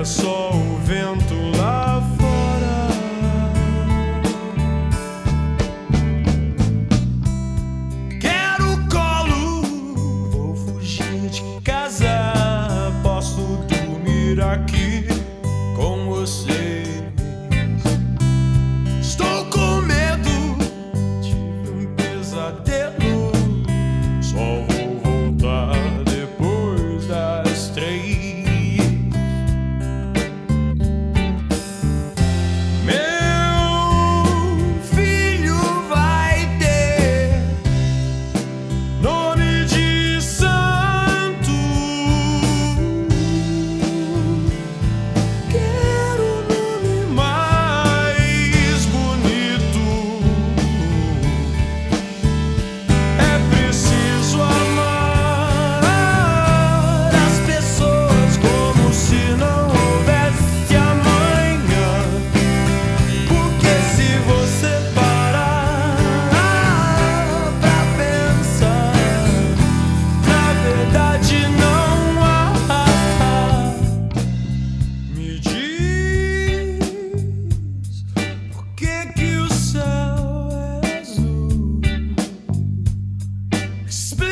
é só Spit.